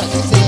Gracias.